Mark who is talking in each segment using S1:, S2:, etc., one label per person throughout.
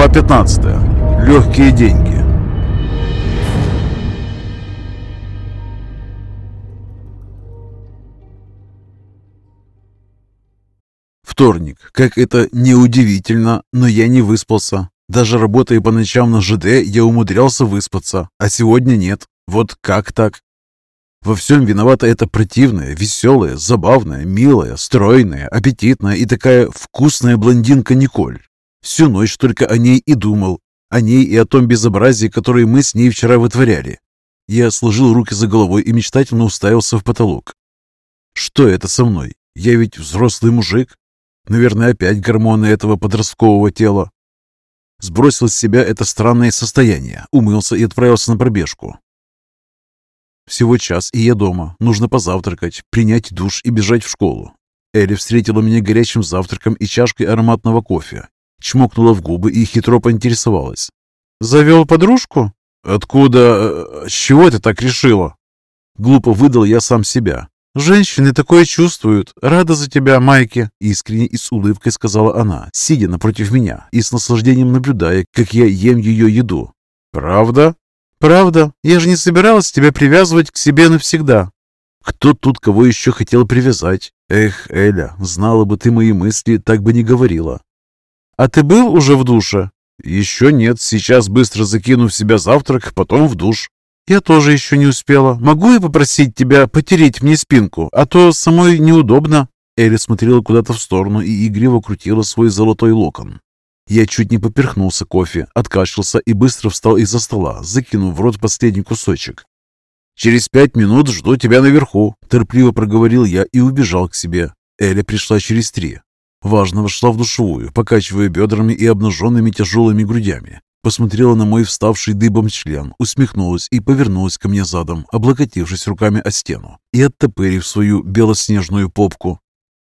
S1: Глава 15. Легкие деньги. Вторник. Как это неудивительно, но я не выспался. Даже работая по ночам на ЖД, я умудрялся выспаться, а сегодня нет. Вот как так? Во всем виновата эта противная, веселая, забавная, милая, стройная, аппетитная и такая вкусная блондинка Николь. Всю ночь только о ней и думал, о ней и о том безобразии, которое мы с ней вчера вытворяли. Я сложил руки за головой и мечтательно уставился в потолок. Что это со мной? Я ведь взрослый мужик. Наверное, опять гормоны этого подросткового тела. Сбросил с себя это странное состояние, умылся и отправился на пробежку. Всего час, и я дома. Нужно позавтракать, принять душ и бежать в школу. Элли встретила меня горячим завтраком и чашкой ароматного кофе. Чмокнула в губы и хитро поинтересовалась. «Завел подружку?» «Откуда... Э, с чего ты так решила?» Глупо выдал я сам себя. «Женщины такое чувствуют. Рада за тебя, Майки!» Искренне и с улыбкой сказала она, сидя напротив меня и с наслаждением наблюдая, как я ем ее еду. «Правда?» «Правда. Я же не собиралась тебя привязывать к себе навсегда». «Кто тут кого еще хотел привязать? Эх, Эля, знала бы ты мои мысли, так бы не говорила». «А ты был уже в душе?» «Еще нет. Сейчас быстро закину в себя завтрак, потом в душ». «Я тоже еще не успела. Могу я попросить тебя потереть мне спинку, а то самой неудобно?» Элли смотрела куда-то в сторону и игриво крутила свой золотой локон. Я чуть не поперхнулся кофе, откашлялся и быстро встал из-за стола, закинув в рот последний кусочек. «Через пять минут жду тебя наверху», – терпеливо проговорил я и убежал к себе. Эля пришла через три. Важно вошла в душевую, покачивая бедрами и обнаженными тяжелыми грудями. Посмотрела на мой вставший дыбом член, усмехнулась и повернулась ко мне задом, облокотившись руками о стену и оттопырив свою белоснежную попку.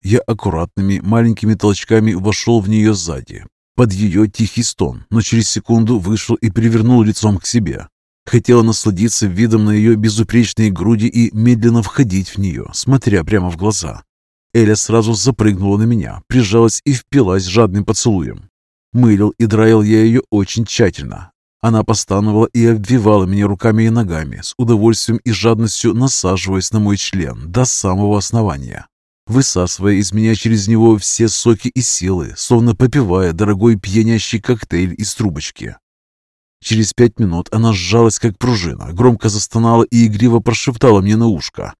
S1: Я аккуратными маленькими толчками вошел в нее сзади, под ее тихий стон, но через секунду вышел и привернул лицом к себе. Хотела насладиться видом на ее безупречные груди и медленно входить в нее, смотря прямо в глаза. Эля сразу запрыгнула на меня, прижалась и впилась жадным поцелуем. Мылил и драил я ее очень тщательно. Она постановала и обвивала меня руками и ногами, с удовольствием и жадностью насаживаясь на мой член до самого основания, высасывая из меня через него все соки и силы, словно попивая дорогой пьянящий коктейль из трубочки. Через пять минут она сжалась, как пружина, громко застонала и игриво прошептала мне на ушко.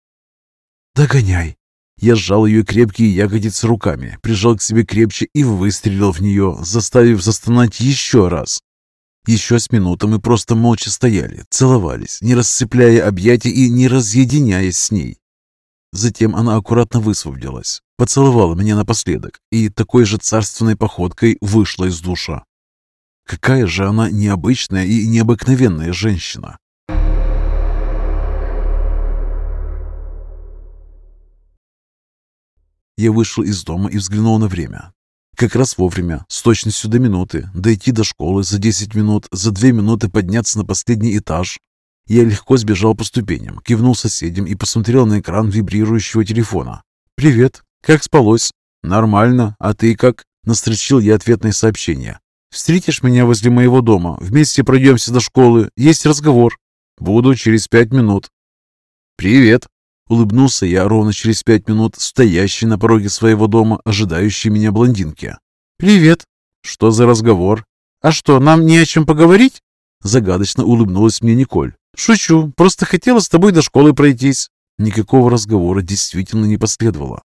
S1: «Догоняй!» Я сжал ее крепкие ягодицы руками, прижал к себе крепче и выстрелил в нее, заставив застонать еще раз. Еще с минуту мы просто молча стояли, целовались, не расцепляя объятия и не разъединяясь с ней. Затем она аккуратно высвободилась, поцеловала меня напоследок и такой же царственной походкой вышла из душа. Какая же она необычная и необыкновенная женщина. Я вышел из дома и взглянул на время. Как раз вовремя, с точностью до минуты, дойти до школы за 10 минут, за 2 минуты подняться на последний этаж. Я легко сбежал по ступеням, кивнул соседям и посмотрел на экран вибрирующего телефона. «Привет, как спалось?» «Нормально, а ты как?» Настрочил я ответное сообщение. «Встретишь меня возле моего дома, вместе пройдемся до школы, есть разговор». «Буду через пять минут». «Привет», Улыбнулся я ровно через пять минут, стоящий на пороге своего дома, ожидающий меня блондинки. «Привет!» «Что за разговор?» «А что, нам не о чем поговорить?» Загадочно улыбнулась мне Николь. «Шучу, просто хотела с тобой до школы пройтись». Никакого разговора действительно не последовало.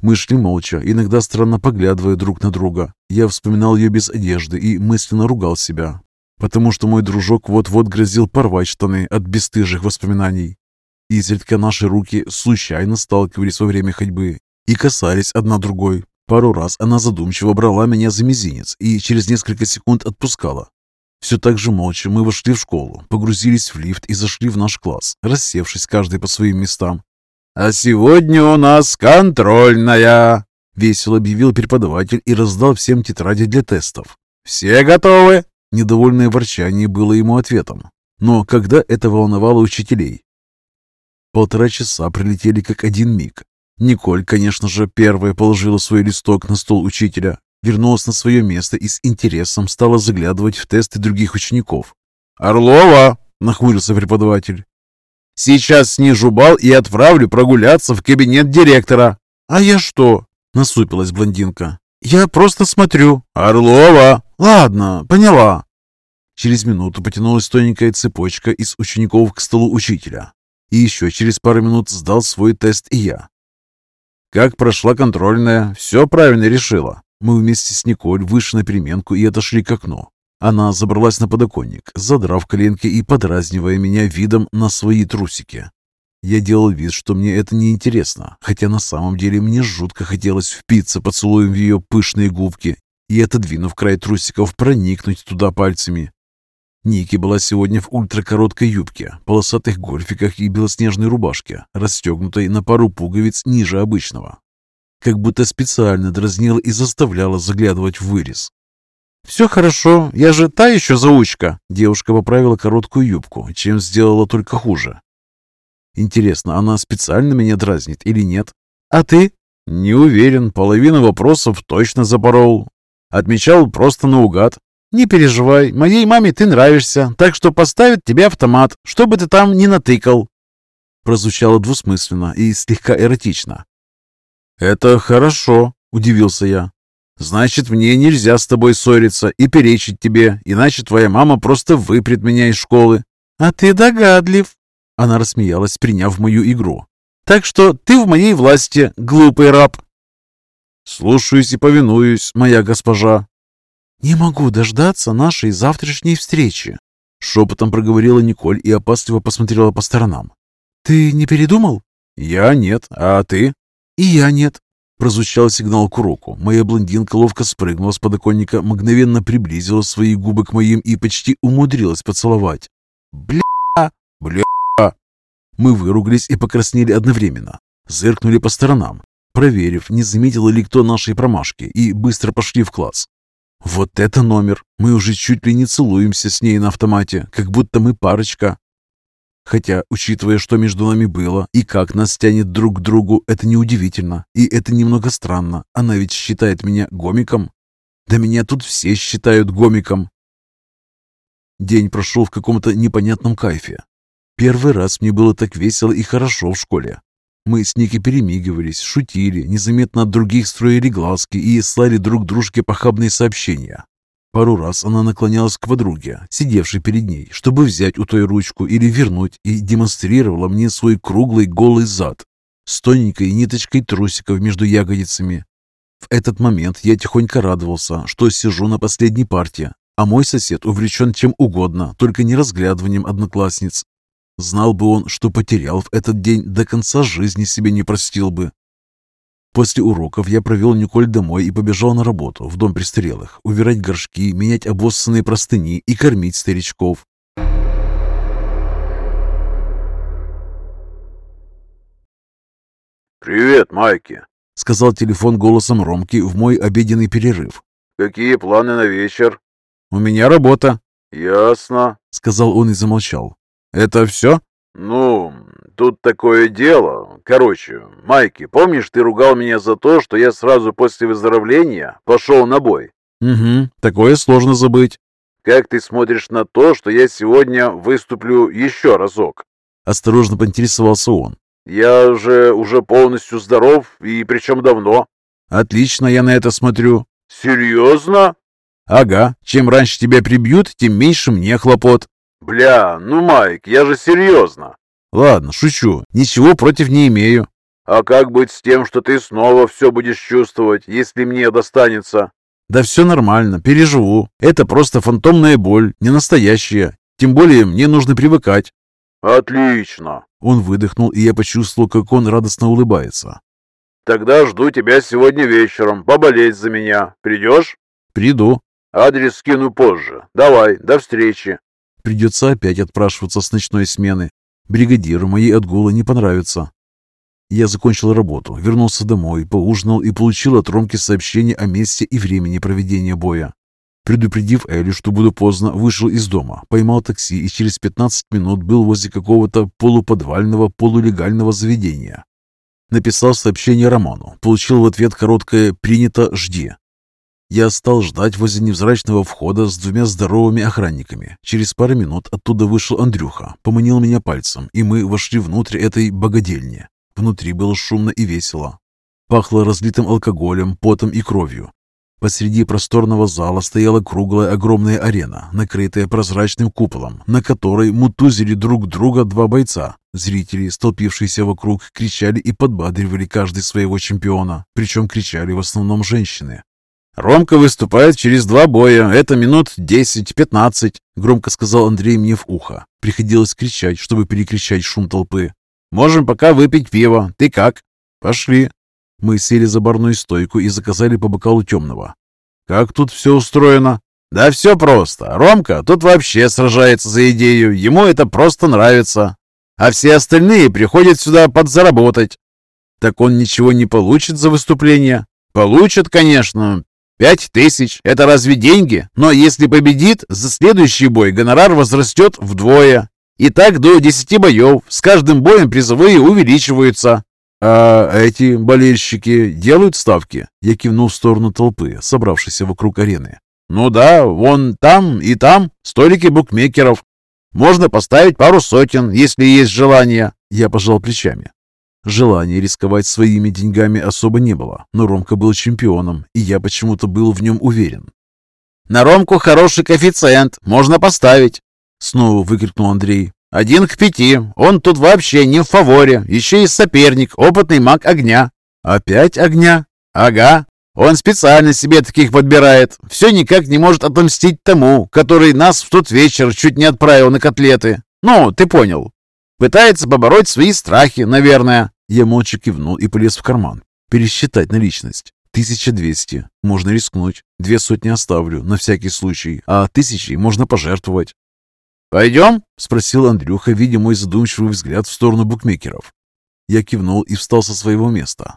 S1: Мы шли молча, иногда странно поглядывая друг на друга. Я вспоминал ее без одежды и мысленно ругал себя, потому что мой дружок вот-вот грозил порвать штаны от бесстыжих воспоминаний. Изредка наши руки случайно сталкивались во время ходьбы и касались одна другой. Пару раз она задумчиво брала меня за мизинец и через несколько секунд отпускала. Все так же молча мы вошли в школу, погрузились в лифт и зашли в наш класс, рассевшись каждый по своим местам. «А сегодня у нас контрольная!» — весело объявил преподаватель и раздал всем тетради для тестов. «Все готовы?» Недовольное ворчание было ему ответом. Но когда это волновало учителей? Полтора часа пролетели как один миг. Николь, конечно же, первая положила свой листок на стол учителя. вернулась на свое место и с интересом стала заглядывать в тесты других учеников. «Орлова!» – нахмурился преподаватель. «Сейчас снижу бал и отправлю прогуляться в кабинет директора». «А я что?» – насупилась блондинка. «Я просто смотрю». «Орлова!» «Ладно, поняла». Через минуту потянулась тоненькая цепочка из учеников к столу учителя. И еще через пару минут сдал свой тест и я. Как прошла контрольная, все правильно решила. Мы вместе с Николь вышли на переменку и отошли к окну. Она забралась на подоконник, задрав коленки и подразнивая меня видом на свои трусики. Я делал вид, что мне это не интересно, хотя на самом деле мне жутко хотелось впиться поцелуем в ее пышные губки и, отодвинув край трусиков, проникнуть туда пальцами. Ники была сегодня в ультракороткой юбке, полосатых гольфиках и белоснежной рубашке, расстегнутой на пару пуговиц ниже обычного. Как будто специально дразнила и заставляла заглядывать в вырез. «Все хорошо, я же та еще заучка!» Девушка поправила короткую юбку, чем сделала только хуже. «Интересно, она специально меня дразнит или нет? А ты?» «Не уверен, половину вопросов точно запорол. Отмечал просто наугад. «Не переживай, моей маме ты нравишься, так что поставит тебе автомат, чтобы ты там не натыкал». Прозвучало двусмысленно и слегка эротично. «Это хорошо», — удивился я. «Значит, мне нельзя с тобой ссориться и перечить тебе, иначе твоя мама просто выпрет меня из школы». «А ты догадлив», — она рассмеялась, приняв мою игру. «Так что ты в моей власти, глупый раб». «Слушаюсь и повинуюсь, моя госпожа», «Не могу дождаться нашей завтрашней встречи», — шепотом проговорила Николь и опасливо посмотрела по сторонам. «Ты не передумал?» «Я нет, а ты?» «И я нет», — прозвучал сигнал к уроку. Моя блондинка ловко спрыгнула с подоконника, мгновенно приблизила свои губы к моим и почти умудрилась поцеловать. «Бля! Бля!» Мы выругались и покраснели одновременно. Зыркнули по сторонам, проверив, не заметила ли кто нашей промашки, и быстро пошли в класс. Вот это номер! Мы уже чуть ли не целуемся с ней на автомате, как будто мы парочка. Хотя, учитывая, что между нами было и как нас тянет друг к другу, это неудивительно. И это немного странно. Она ведь считает меня гомиком. Да меня тут все считают гомиком. День прошел в каком-то непонятном кайфе. Первый раз мне было так весело и хорошо в школе. Мы с Ники перемигивались, шутили, незаметно от других строили глазки и слали друг дружке похабные сообщения. Пару раз она наклонялась к подруге, сидевшей перед ней, чтобы взять у той ручку или вернуть, и демонстрировала мне свой круглый голый зад с тоненькой ниточкой трусиков между ягодицами. В этот момент я тихонько радовался, что сижу на последней партии, а мой сосед увлечен чем угодно, только не разглядыванием одноклассниц. Знал бы он, что потерял в этот день, до конца жизни себе не простил бы. После уроков я провел Николь домой и побежал на работу в дом престарелых, убирать горшки, менять обоссанные простыни и кормить старичков.
S2: «Привет, Майки!»
S1: — сказал телефон голосом Ромки в мой обеденный перерыв.
S2: «Какие планы на вечер?»
S1: «У меня работа».
S2: «Ясно», —
S1: сказал он и замолчал. «Это все?»
S2: «Ну, тут такое дело. Короче, Майки, помнишь, ты ругал меня за то, что я сразу после выздоровления пошел на бой?»
S1: «Угу, такое сложно забыть».
S2: «Как ты смотришь на то, что я сегодня выступлю еще разок?»
S1: Осторожно поинтересовался он.
S2: «Я же уже полностью здоров, и причем давно».
S1: «Отлично, я на это смотрю».
S2: «Серьезно?»
S1: «Ага, чем раньше тебя прибьют, тем меньше мне хлопот».
S2: «Бля, ну, Майк, я же серьезно!»
S1: «Ладно, шучу. Ничего против не имею».
S2: «А как быть с тем, что ты снова все будешь чувствовать, если мне достанется?»
S1: «Да все нормально, переживу. Это просто фантомная боль, не настоящая. Тем более мне нужно привыкать».
S2: «Отлично!»
S1: Он выдохнул, и я почувствовал, как он радостно улыбается.
S2: «Тогда жду тебя сегодня вечером, поболеть за меня. Придешь?»
S1: «Приду».
S2: «Адрес скину позже. Давай, до встречи».
S1: Придется опять отпрашиваться с ночной смены. Бригадиру мои отгулы не понравятся. Я закончил работу, вернулся домой, поужинал и получил от Ромки сообщение о месте и времени проведения боя. Предупредив Элю, что буду поздно, вышел из дома, поймал такси и через 15 минут был возле какого-то полуподвального, полулегального заведения. Написал сообщение Роману, получил в ответ короткое «принято, жди». Я стал ждать возле невзрачного входа с двумя здоровыми охранниками. Через пару минут оттуда вышел Андрюха, поманил меня пальцем, и мы вошли внутрь этой богадельни. Внутри было шумно и весело. Пахло разлитым алкоголем, потом и кровью. Посреди просторного зала стояла круглая огромная арена, накрытая прозрачным куполом, на которой мутузили друг друга два бойца. Зрители, столпившиеся вокруг, кричали и подбадривали каждый своего чемпиона, причем кричали в основном женщины.
S2: «Ромка выступает через два боя, это минут десять-пятнадцать»,
S1: громко сказал Андрей мне в ухо. Приходилось кричать, чтобы перекричать шум толпы.
S2: «Можем пока выпить пиво. Ты как?»
S1: «Пошли». Мы сели за барную стойку и заказали по бокалу темного.
S2: «Как тут все устроено?» «Да все просто. Ромка тут вообще сражается за идею. Ему это просто нравится. А все остальные приходят сюда подзаработать».
S1: «Так он ничего не получит за выступление?»
S2: «Получит, конечно. Пять тысяч – это разве деньги? Но если победит, за следующий бой гонорар возрастет вдвое. И так до десяти боев. С каждым боем призовые увеличиваются.
S1: «А эти болельщики делают ставки?» Я кивнул в сторону толпы, собравшейся вокруг арены.
S2: «Ну да, вон там и там столики букмекеров. Можно поставить пару сотен, если есть желание».
S1: Я пожал плечами. Желания рисковать своими деньгами особо не было, но Ромка был чемпионом, и я почему-то был в нем уверен.
S2: «На Ромку хороший коэффициент, можно поставить!»
S1: Снова выкрикнул Андрей.
S2: «Один к пяти. Он тут вообще не в фаворе. Еще и соперник, опытный маг огня».
S1: «Опять огня?»
S2: «Ага. Он специально себе таких подбирает. Все никак не может отомстить тому, который нас в тот вечер чуть не отправил на котлеты. Ну, ты понял. Пытается побороть свои страхи, наверное».
S1: Я молча кивнул и полез в карман. Пересчитать наличность. 1200. Можно рискнуть. Две сотни оставлю, на всякий случай. А тысячи можно пожертвовать.
S2: «Пойдем?»
S1: — спросил Андрюха, видя мой задумчивый взгляд в сторону букмекеров. Я кивнул и встал со своего места.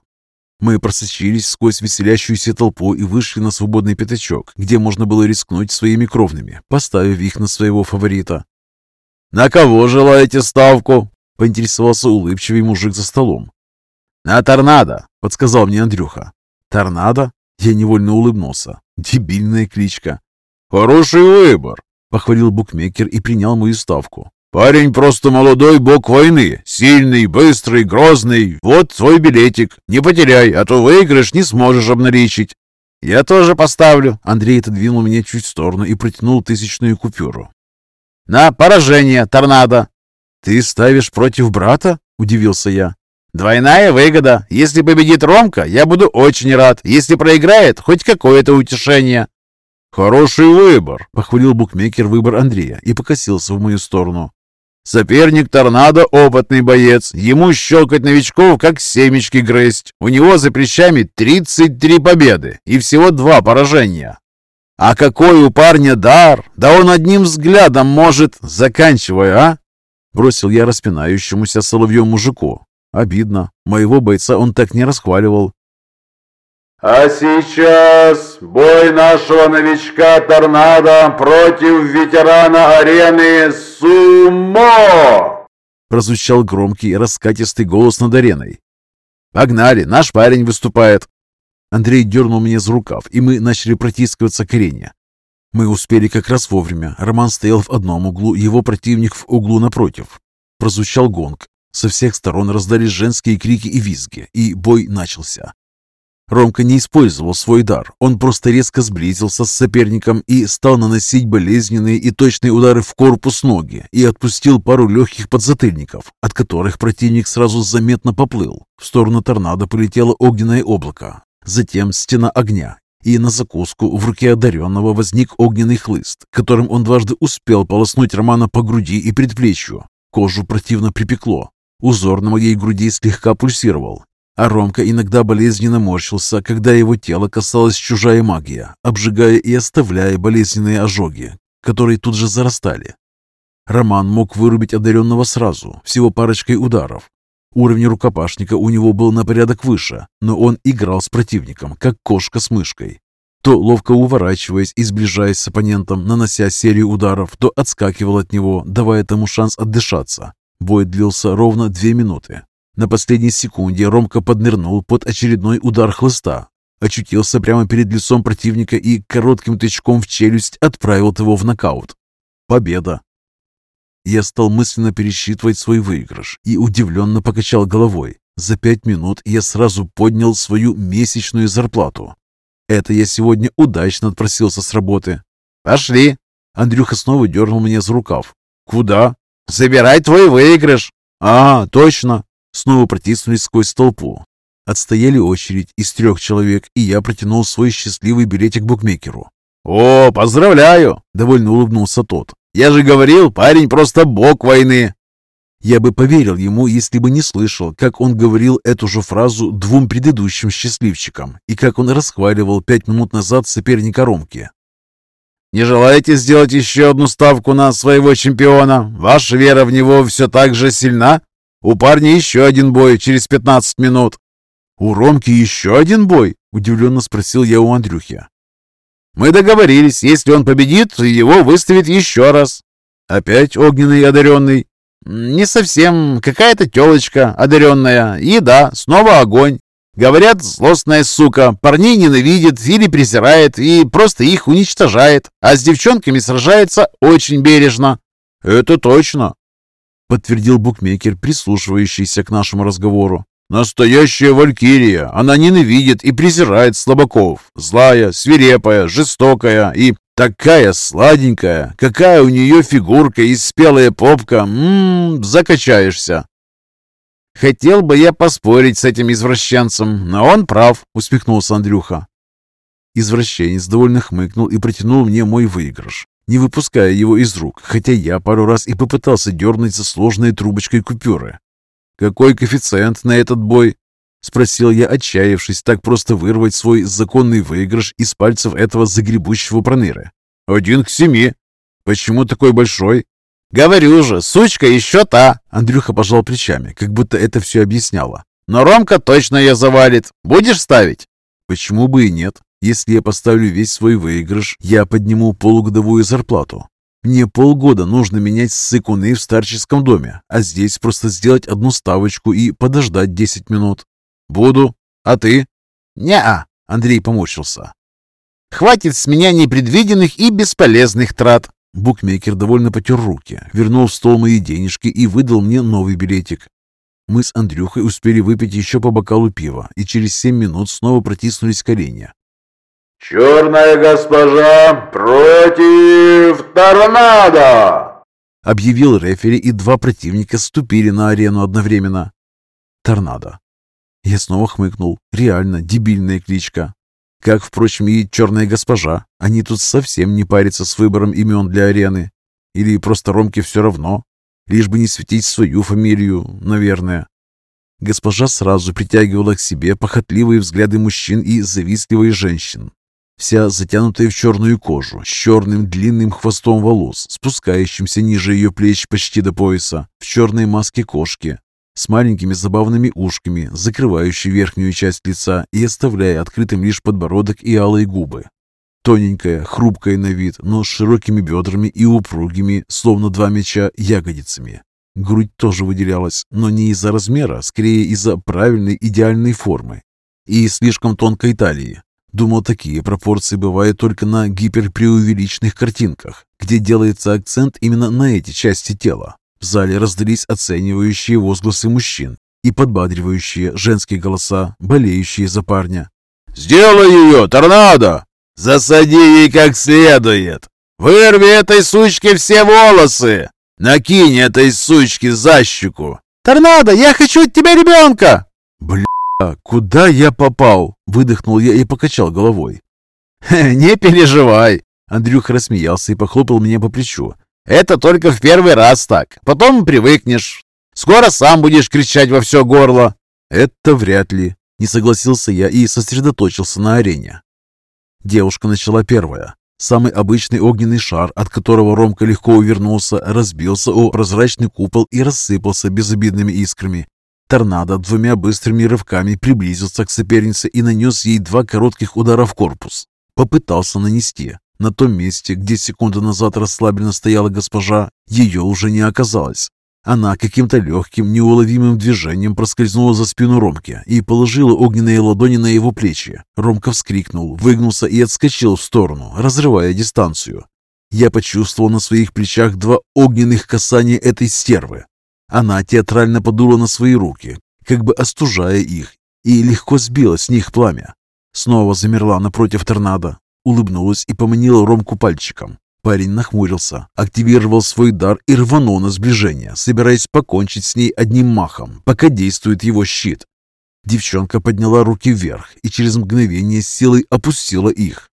S1: Мы просочились сквозь веселящуюся толпу и вышли на свободный пятачок, где можно было рискнуть своими кровными, поставив их на своего фаворита.
S2: «На кого желаете ставку?»
S1: — поинтересовался улыбчивый мужик за столом.
S2: «На торнадо», —
S1: подсказал мне Андрюха. «Торнадо?» Я невольно улыбнулся. Дебильная кличка.
S2: «Хороший выбор», —
S1: похвалил букмекер и принял мою ставку.
S2: «Парень просто молодой бог войны. Сильный, быстрый, грозный. Вот твой билетик. Не потеряй, а то выигрыш не сможешь обналичить». «Я тоже поставлю».
S1: Андрей отодвинул меня чуть в сторону и протянул тысячную купюру.
S2: «На поражение, торнадо!»
S1: «Ты ставишь против брата?» – удивился я.
S2: «Двойная выгода. Если победит Ромка, я буду очень рад. Если проиграет, хоть какое-то утешение».
S1: «Хороший выбор», – похвалил букмекер выбор Андрея и покосился в мою сторону.
S2: «Соперник Торнадо – опытный боец. Ему щелкать новичков, как семечки грызть. У него за плечами 33 победы и всего два поражения. А какой у парня дар! Да он одним взглядом может... Заканчивай, а!»
S1: Бросил я распинающемуся соловьем мужику. Обидно. Моего бойца он так не расхваливал.
S2: «А сейчас бой нашего новичка Торнадо против ветерана арены Сумо!»
S1: Прозвучал громкий раскатистый голос над ареной. «Погнали, наш парень выступает!» Андрей дернул меня за рукав, и мы начали протискиваться к арене. Мы успели как раз вовремя. Роман стоял в одном углу, его противник в углу напротив. Прозвучал гонг. Со всех сторон раздались женские крики и визги, и бой начался. Ромка не использовал свой дар, он просто резко сблизился с соперником и стал наносить болезненные и точные удары в корпус ноги и отпустил пару легких подзатыльников, от которых противник сразу заметно поплыл. В сторону торнадо полетело огненное облако, затем стена огня, и на закуску в руке одаренного возник огненный хлыст, которым он дважды успел полоснуть Романа по груди и предплечью. Кожу противно припекло. Узор на моей груди слегка пульсировал, а Ромка иногда болезненно морщился, когда его тело касалась чужая магия, обжигая и оставляя болезненные ожоги, которые тут же зарастали. Роман мог вырубить одаренного сразу, всего парочкой ударов, Уровень рукопашника у него был на порядок выше, но он играл с противником, как кошка с мышкой. То ловко уворачиваясь и сближаясь с оппонентом, нанося серию ударов, то отскакивал от него, давая тому шанс отдышаться. Бой длился ровно две минуты. На последней секунде Ромка поднырнул под очередной удар хлыста, очутился прямо перед лицом противника и коротким тычком в челюсть отправил его в нокаут. Победа. Я стал мысленно пересчитывать свой выигрыш и удивленно покачал головой. За пять минут я сразу поднял свою месячную зарплату. Это я сегодня удачно отпросился с работы.
S2: «Пошли!»
S1: Андрюха снова дернул меня за рукав.
S2: «Куда?» «Забирай твой выигрыш!»
S1: «А, точно!» Снова протиснулись сквозь толпу. Отстояли очередь из трех человек, и я протянул свой счастливый билетик букмекеру.
S2: «О, поздравляю!» — довольно улыбнулся тот. «Я же говорил, парень просто бог войны!»
S1: Я бы поверил ему, если бы не слышал, как он говорил эту же фразу двум предыдущим счастливчикам и как он расхваливал пять минут назад соперника Ромки.
S2: «Не желаете сделать еще одну ставку на своего чемпиона? Ваша вера в него все так же сильна? У парня еще один бой через пятнадцать минут».
S1: «У Ромки еще один бой?» – удивленно спросил я у Андрюхи.
S2: «Мы договорились, если он победит, его выставит еще раз».
S1: «Опять огненный одаренный?»
S2: «Не совсем. Какая-то телочка одаренная. И да, снова огонь. Говорят, злостная сука, парней ненавидит или презирает и просто их уничтожает, а с девчонками сражается очень бережно».
S1: «Это точно», — подтвердил букмекер, прислушивающийся к нашему разговору.
S2: «Настоящая валькирия. Она ненавидит и презирает слабаков. Злая, свирепая, жестокая и Такая сладенькая, какая у нее фигурка и спелая попка, ммм, закачаешься. Хотел бы я поспорить с этим извращенцем, но он прав, усмехнулся Андрюха.
S1: Извращенец довольно хмыкнул и протянул мне мой выигрыш, не выпуская его из рук, хотя я пару раз и попытался дернуть за сложной трубочкой купюры. «Какой коэффициент на этот бой?» — спросил я, отчаявшись так просто вырвать свой законный выигрыш из пальцев этого загребущего проныры.
S2: «Один к семи».
S1: «Почему такой большой?»
S2: «Говорю же, сучка еще та!»
S1: Андрюха пожал плечами, как будто это все объясняло.
S2: «Но Ромка точно ее завалит. Будешь ставить?»
S1: «Почему бы и нет? Если я поставлю весь свой выигрыш, я подниму полугодовую зарплату. Мне полгода нужно менять ссыкуны в старческом доме, а здесь просто сделать одну ставочку и подождать 10 минут.
S2: «Буду. А ты?»
S1: «Не-а», — Андрей поморщился.
S2: «Хватит с меня непредвиденных и бесполезных трат».
S1: Букмекер довольно потер руки, вернул в стол мои денежки и выдал мне новый билетик. Мы с Андрюхой успели выпить еще по бокалу пива и через семь минут снова протиснулись к арене.
S3: «Черная госпожа против торнадо!»
S1: Объявил рефери, и два противника ступили на арену одновременно. Торнадо. Я снова хмыкнул. Реально, дебильная кличка. Как, впрочем, и черная госпожа. Они тут совсем не парятся с выбором имен для арены. Или просто Ромке все равно. Лишь бы не светить свою фамилию, наверное. Госпожа сразу притягивала к себе похотливые взгляды мужчин и завистливые женщин. Вся затянутая в черную кожу, с черным длинным хвостом волос, спускающимся ниже ее плеч почти до пояса, в черной маске кошки, с маленькими забавными ушками, закрывающей верхнюю часть лица и оставляя открытым лишь подбородок и алые губы. Тоненькая, хрупкая на вид, но с широкими бедрами и упругими, словно два меча, ягодицами. Грудь тоже выделялась, но не из-за размера, скорее из-за правильной идеальной формы и слишком тонкой талии. Думал, такие пропорции бывают только на гиперпреувеличенных картинках, где делается акцент именно на эти части тела. В зале раздались оценивающие возгласы мужчин и подбадривающие женские голоса, болеющие за парня.
S2: «Сделай ее, торнадо! Засади ей как следует! Вырви этой сучке все волосы! Накинь этой сучке за щеку! Торнадо, я хочу от тебя ребенка!»
S1: «Бля, куда я попал?» — выдохнул я и покачал головой.
S2: «Не переживай!»
S1: Андрюх рассмеялся и похлопал меня по плечу.
S2: Это только в первый раз так. Потом привыкнешь. Скоро сам будешь кричать во все горло.
S1: Это вряд ли. Не согласился я и сосредоточился на арене. Девушка начала первая. Самый обычный огненный шар, от которого Ромка легко увернулся, разбился о прозрачный купол и рассыпался безобидными искрами. Торнадо двумя быстрыми рывками приблизился к сопернице и нанес ей два коротких удара в корпус. Попытался нанести, на том месте, где секунду назад расслабленно стояла госпожа, ее уже не оказалось. Она каким-то легким, неуловимым движением проскользнула за спину Ромки и положила огненные ладони на его плечи. Ромка вскрикнул, выгнулся и отскочил в сторону, разрывая дистанцию. Я почувствовал на своих плечах два огненных касания этой стервы. Она театрально подула на свои руки, как бы остужая их, и легко сбила с них пламя. Снова замерла напротив торнадо, улыбнулась и поманила Ромку пальчиком. Парень нахмурился, активировал свой дар и рванул на сближение, собираясь покончить с ней одним махом, пока действует его щит. Девчонка подняла руки вверх и через мгновение силой опустила их.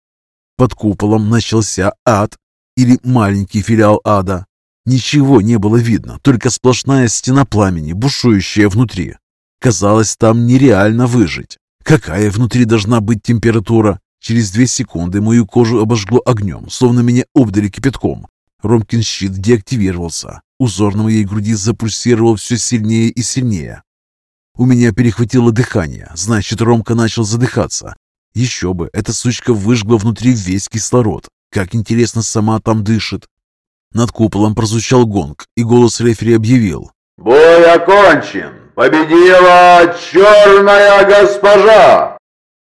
S1: Под куполом начался ад или маленький филиал ада. Ничего не было видно, только сплошная стена пламени, бушующая внутри. Казалось, там нереально выжить. Какая внутри должна быть температура? Через две секунды мою кожу обожгло огнем, словно меня обдали кипятком. Ромкин щит деактивировался. Узор на моей груди запульсировал все сильнее и сильнее. У меня перехватило дыхание, значит, Ромка начал задыхаться. Еще бы, эта сучка выжгла внутри весь кислород. Как интересно сама там дышит. Над куполом прозвучал гонг, и голос рефери объявил.
S3: «Бой окончен! Победила черная госпожа!»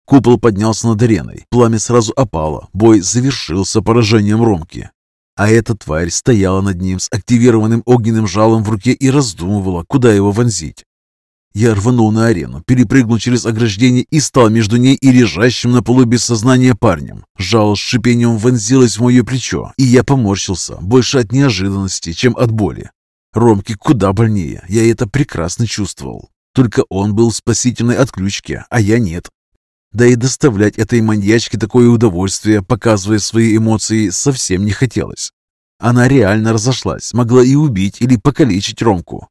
S1: Купол поднялся над ареной. Пламя сразу опало. Бой завершился поражением Ромки. А эта тварь стояла над ним с активированным огненным жалом в руке и раздумывала, куда его вонзить. Я рванул на арену, перепрыгнул через ограждение и стал между ней и лежащим на полу без сознания парнем. Жало с шипением вонзилось в мое плечо, и я поморщился, больше от неожиданности, чем от боли. Ромке куда больнее, я это прекрасно чувствовал. Только он был в спасительной отключке, а я нет. Да и доставлять этой маньячке такое удовольствие, показывая свои эмоции, совсем не хотелось. Она реально разошлась, могла и убить или покалечить Ромку.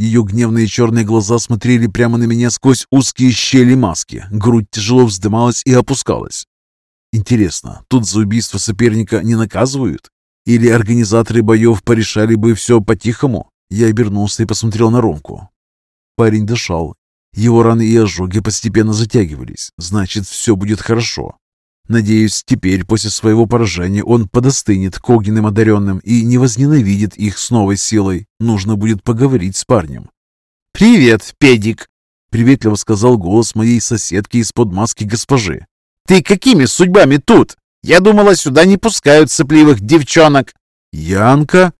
S1: Ее гневные черные глаза смотрели прямо на меня сквозь узкие щели маски, грудь тяжело вздымалась и опускалась. Интересно, тут за убийство соперника не наказывают? Или организаторы боев порешали бы все по-тихому? Я обернулся и посмотрел на Ромку. Парень дышал, его раны и ожоги постепенно затягивались. Значит, все будет хорошо. Надеюсь, теперь, после своего поражения, он подостынет к огненным одаренным и не возненавидит их с новой силой. Нужно будет поговорить с парнем. «Привет, педик!» — приветливо сказал голос моей соседки из-под маски госпожи. «Ты какими судьбами тут? Я думала, сюда не пускают сопливых девчонок!» «Янка?»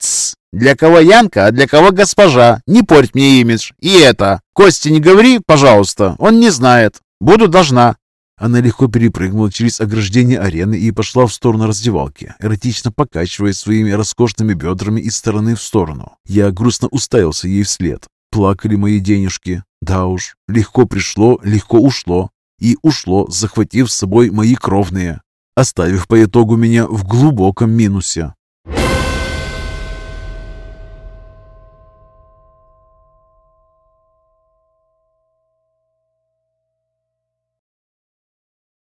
S1: «Тсс! Для кого Янка, а для кого госпожа? Не порть мне имидж. И это. Кости не говори, пожалуйста. Он не знает. Буду должна». Она легко перепрыгнула через ограждение арены и пошла в сторону раздевалки, эротично покачивая своими роскошными бедрами из стороны в сторону. Я грустно уставился ей вслед. Плакали мои денежки. Да уж, легко пришло, легко ушло. И ушло, захватив с собой мои кровные, оставив по итогу меня в глубоком минусе.